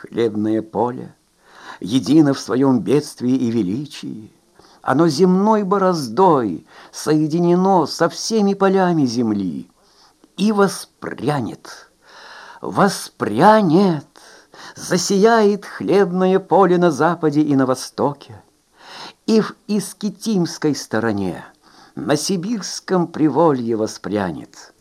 хлебное поле, едино в своем бедствии и величии. Оно земной бороздой соединено со всеми полями земли и воспрянет, воспрянет, засияет хлебное поле на западе и на востоке, и в Искитимской стороне, на сибирском приволье воспрянет.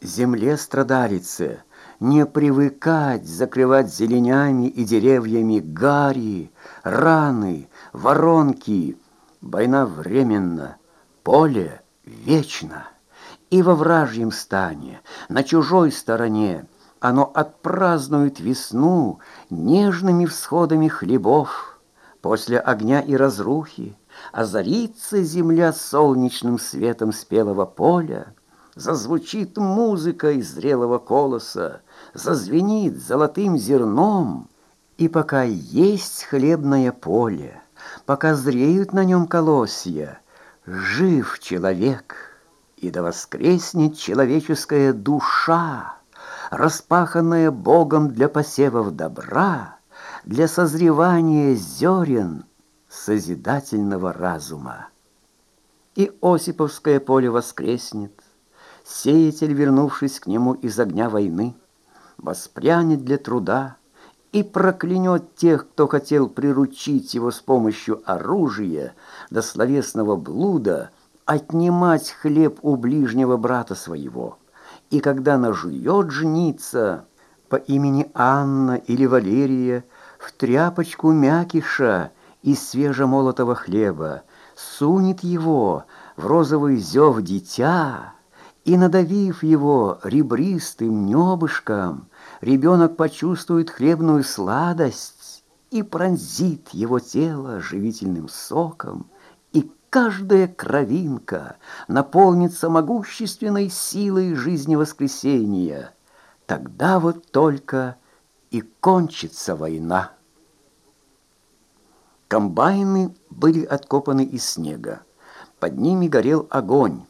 Земле страдалице не привыкать закрывать зеленями и деревьями гари, раны, воронки. Война временна, поле вечно. И во вражьем стане, на чужой стороне, оно отпразднует весну нежными всходами хлебов. После огня и разрухи озарится земля солнечным светом спелого поля, зазвучит музыка из зрелого колоса, зазвенит золотым зерном, и пока есть хлебное поле, пока зреют на нем колосья, жив человек, и да воскреснет человеческая душа, распаханная Богом для посевов добра, для созревания зерен созидательного разума. И Осиповское поле воскреснет, сеятель, вернувшись к нему из огня войны, воспрянет для труда и проклянет тех, кто хотел приручить его с помощью оружия до словесного блуда, отнимать хлеб у ближнего брата своего. И когда нажует жниться по имени Анна или Валерия в тряпочку мякиша из свежемолотого хлеба, сунет его в розовый зев дитя, и, надавив его ребристым небышком, ребенок почувствует хлебную сладость и пронзит его тело живительным соком, и каждая кровинка наполнится могущественной силой жизни воскресения. Тогда вот только и кончится война. Комбайны были откопаны из снега. Под ними горел огонь,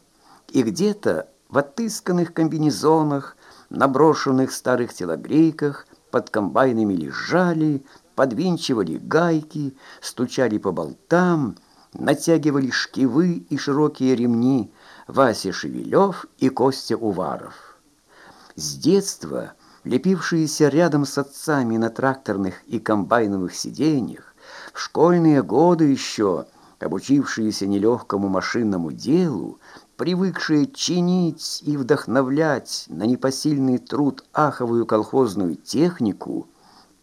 и где-то в отысканных комбинезонах, наброшенных старых телогрейках, под комбайнами лежали, подвинчивали гайки, стучали по болтам, натягивали шкивы и широкие ремни Вася Шевелев и Костя Уваров. С детства лепившиеся рядом с отцами на тракторных и комбайновых сиденьях, в школьные годы еще обучившиеся нелегкому машинному делу, привыкшие чинить и вдохновлять на непосильный труд аховую колхозную технику,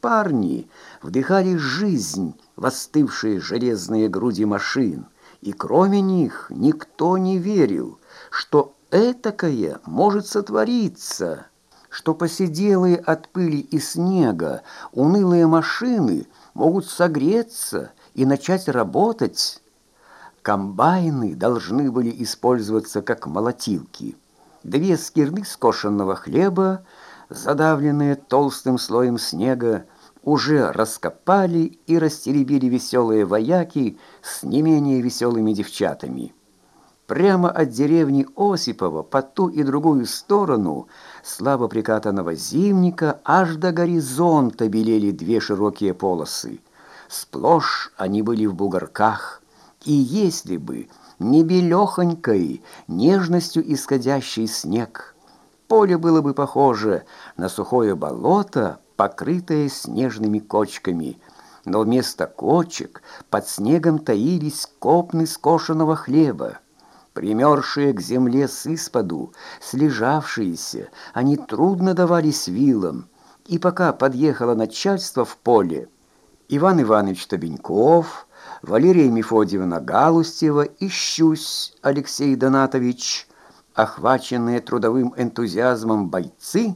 парни вдыхали жизнь в остывшие железные груди машин, и кроме них никто не верил, что этакое может сотвориться, что посиделые от пыли и снега унылые машины могут согреться и начать работать, Комбайны должны были использоваться как молотилки. Две скирды скошенного хлеба, задавленные толстым слоем снега, уже раскопали и растеребили веселые вояки с не менее веселыми девчатами. Прямо от деревни Осипова по ту и другую сторону слабо прикатанного зимника аж до горизонта белели две широкие полосы. Сплошь они были в бугорках – и если бы не белехонькой, нежностью исходящий снег, поле было бы похоже на сухое болото, покрытое снежными кочками, но вместо кочек под снегом таились копны скошенного хлеба. Примершие к земле с исподу, слежавшиеся, они трудно давались вилам, и пока подъехало начальство в поле, Иван Иванович Табеньков, Валерия Мефодьевна Галустева и Щусь Алексей Донатович, охваченные трудовым энтузиазмом бойцы,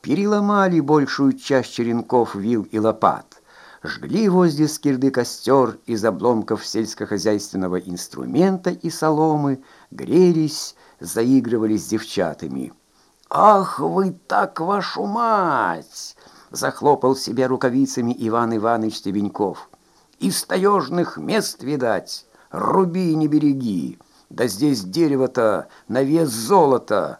переломали большую часть черенков вил и лопат, жгли возле скирды костер из обломков сельскохозяйственного инструмента и соломы, грелись, заигрывали с девчатами. «Ах вы так, вашу мать!» захлопал себя рукавицами Иван Иванович Стебеньков. Из таежных мест, видать, руби не береги, да здесь дерево-то на вес золота.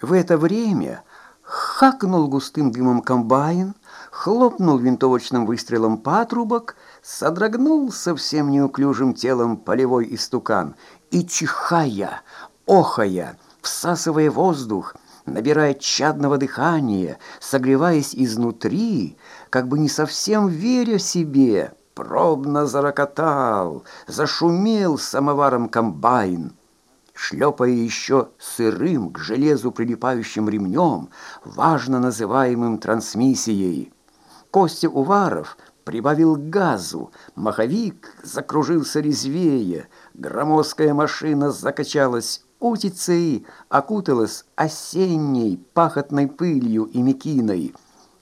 В это время хакнул густым дымом комбайн, хлопнул винтовочным выстрелом патрубок, содрогнулся всем неуклюжим телом полевой истукан и, чихая, охая, всасывая воздух, набирая чадного дыхания, согреваясь изнутри, как бы не совсем веря себе, пробно зарокотал, зашумел самоваром комбайн шлепая еще сырым к железу прилипающим ремнем, важно называемым трансмиссией. Костя Уваров прибавил газу, маховик закружился резвее, громоздкая машина закачалась утицей, окуталась осенней пахотной пылью и мекиной.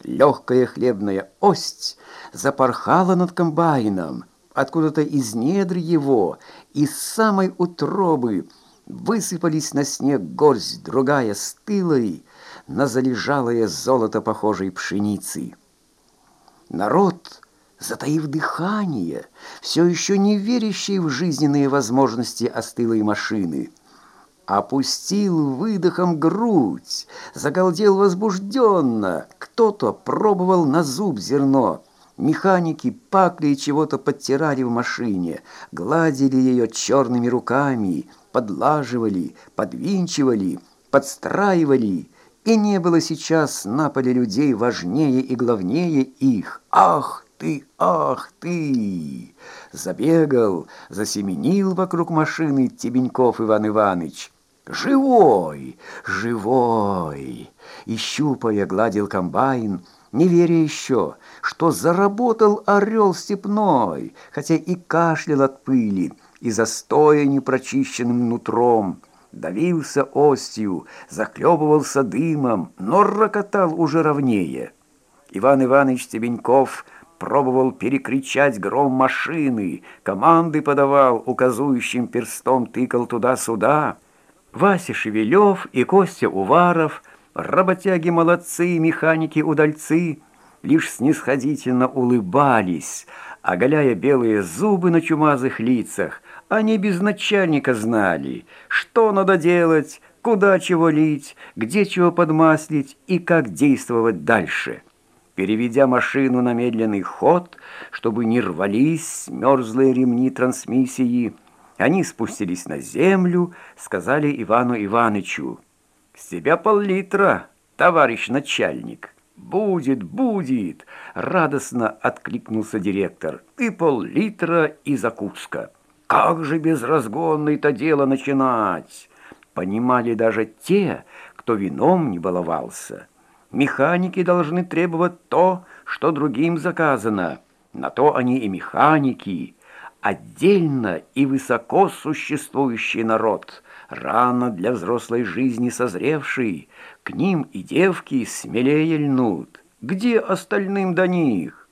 Легкая хлебная ость запорхала над комбайном, откуда-то из недр его, из самой утробы, Высыпались на снег горсть другая стылой, на залежалое золото похожей пшеницы. Народ, затаив дыхание, все еще не верящий в жизненные возможности остылой машины, опустил выдохом грудь, загалдел возбужденно, кто-то пробовал на зуб зерно, Механики пакли и чего-то подтирали в машине, гладили ее черными руками, подлаживали, подвинчивали, подстраивали, и не было сейчас на поле людей важнее и главнее их. Ах ты, ах ты! Забегал, засеменил вокруг машины Тебеньков Иван Иванович. Живой, живой! И щупая гладил комбайн, не веря еще, что заработал орел степной, хотя и кашлял от пыли, и застоя непрочищенным нутром, давился остью, заклебывался дымом, но рокотал уже ровнее. Иван Иванович Тебеньков пробовал перекричать гром машины, команды подавал, указующим перстом тыкал туда-сюда. Вася Шевелев и Костя Уваров, работяги-молодцы, механики-удальцы, лишь снисходительно улыбались, оголяя белые зубы на чумазых лицах, они без начальника знали, что надо делать, куда чего лить, где чего подмаслить и как действовать дальше. Переведя машину на медленный ход, чтобы не рвались мерзлые ремни трансмиссии, они спустились на землю, сказали Ивану Иванычу, «С тебя пол-литра, товарищ начальник». «Будет, будет!» — радостно откликнулся директор. «И пол-литра, и закуска». Как же без разгонной-то дело начинать? Понимали даже те, кто вином не баловался. Механики должны требовать то, что другим заказано. На то они и механики. Отдельно и высоко существующий народ, рано для взрослой жизни созревший, к ним и девки смелее льнут. Где остальным до них?